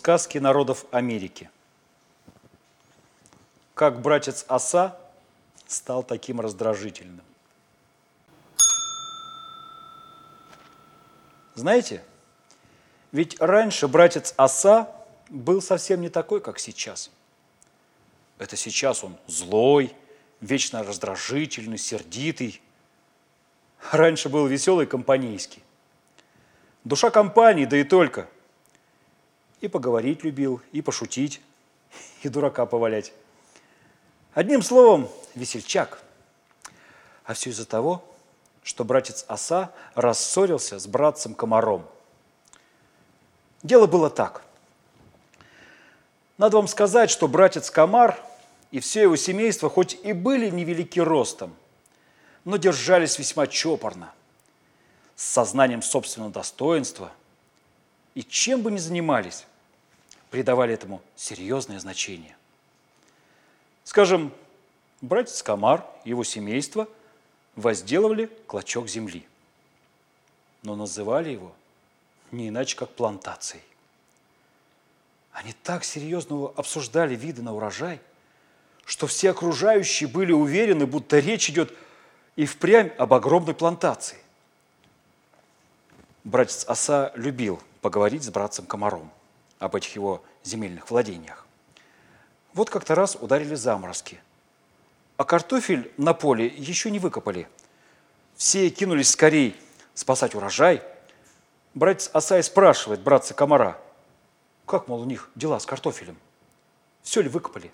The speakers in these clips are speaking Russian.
Сказки народов Америки. Как братец Оса стал таким раздражительным. Знаете, ведь раньше братец Оса был совсем не такой, как сейчас. Это сейчас он злой, вечно раздражительный, сердитый. Раньше был веселый компанейский. Душа компании, да и только. И поговорить любил, и пошутить, и дурака повалять. Одним словом, весельчак. А все из-за того, что братец Оса рассорился с братцем Комаром. Дело было так. Надо вам сказать, что братец Комар и все его семейство хоть и были невелики ростом, но держались весьма чопорно – с сознанием собственного достоинства и чем бы ни занимались, придавали этому серьезное значение. Скажем, братец Комар и его семейство возделывали клочок земли, но называли его не иначе, как плантацией. Они так серьезно обсуждали виды на урожай, что все окружающие были уверены, будто речь идет и впрямь об огромной плантации. Братец Оса любил поговорить с братцем Комаром об этих его земельных владениях. Вот как-то раз ударили заморозки, а картофель на поле еще не выкопали. Все кинулись скорей спасать урожай. Братец Асай спрашивает братца Комара, как, мол, у них дела с картофелем? Все ли выкопали?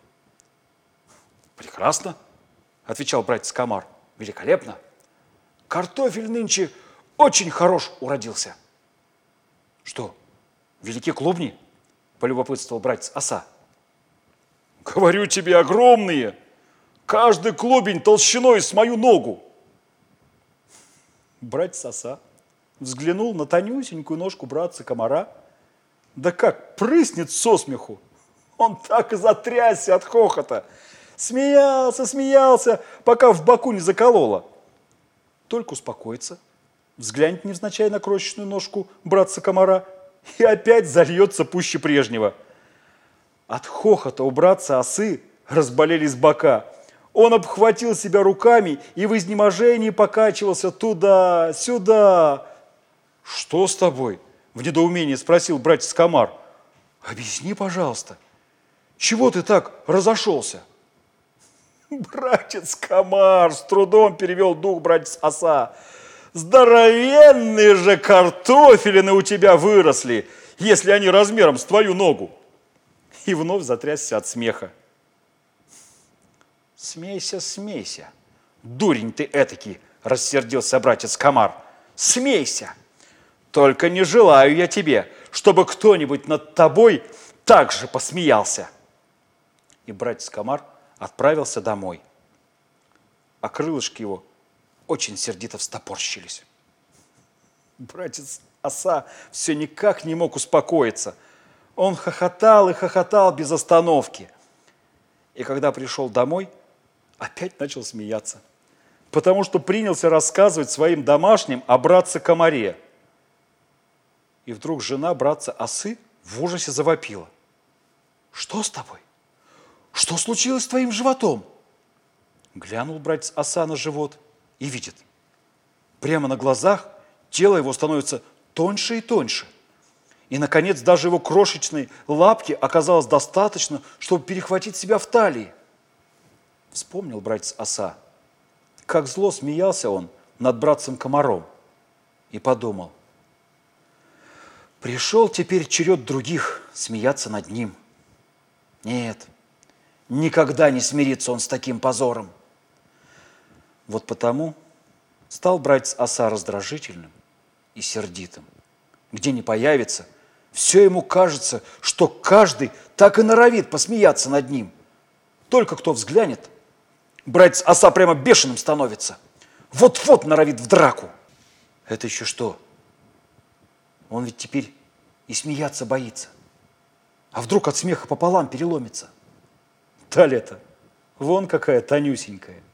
Прекрасно, отвечал братец Комар. Великолепно. Картофель нынче очень хорош уродился. Что, великие клубни? Полюбопытствовал братец Оса. Говорю тебе, огромные. Каждый клубень толщиной с мою ногу. Братец Оса взглянул на тонюсенькую ножку братца комара. Да как прыснет со смеху. Он так и затрясся от хохота. Смеялся, смеялся, пока в боку не закололо. Только успокоится, взглянет невзначай на крошечную ножку братца комара и опять зальется пуще прежнего. От хохота у братца осы разболелись бока. Он обхватил себя руками и в изнеможении покачивался туда-сюда. «Что с тобой?» – в недоумении спросил братец Комар. «Объясни, пожалуйста, чего ты так разошелся?» «Братец Комар!» – с трудом перевел дух братец Оса – здоровенные же картофелины у тебя выросли, если они размером с твою ногу. И вновь затрясся от смеха. Смейся, смейся. Дурень ты этакий, рассердился братец Комар. Смейся. Только не желаю я тебе, чтобы кто-нибудь над тобой так же посмеялся. И братец Комар отправился домой. А крылышки его очень сердито встопорщились. Братец Оса все никак не мог успокоиться. Он хохотал и хохотал без остановки. И когда пришел домой, опять начал смеяться, потому что принялся рассказывать своим домашним о братце Комаре. И вдруг жена братца Осы в ужасе завопила. «Что с тобой? Что случилось с твоим животом?» Глянул братец Оса на живот – и видит. Прямо на глазах тело его становится тоньше и тоньше. И, наконец, даже его крошечной лапки оказалось достаточно, чтобы перехватить себя в талии. Вспомнил братец Оса, как зло смеялся он над братцем Комаром. И подумал, пришел теперь черед других смеяться над ним. Нет, никогда не смирится он с таким позором. Вот потому стал брать оса раздражительным и сердитым. Где не появится, все ему кажется, что каждый так и норовит посмеяться над ним. Только кто взглянет, братец оса прямо бешеным становится. Вот-вот норовит в драку. Это еще что? Он ведь теперь и смеяться боится. А вдруг от смеха пополам переломится? Та лето, вон какая тонюсенькая –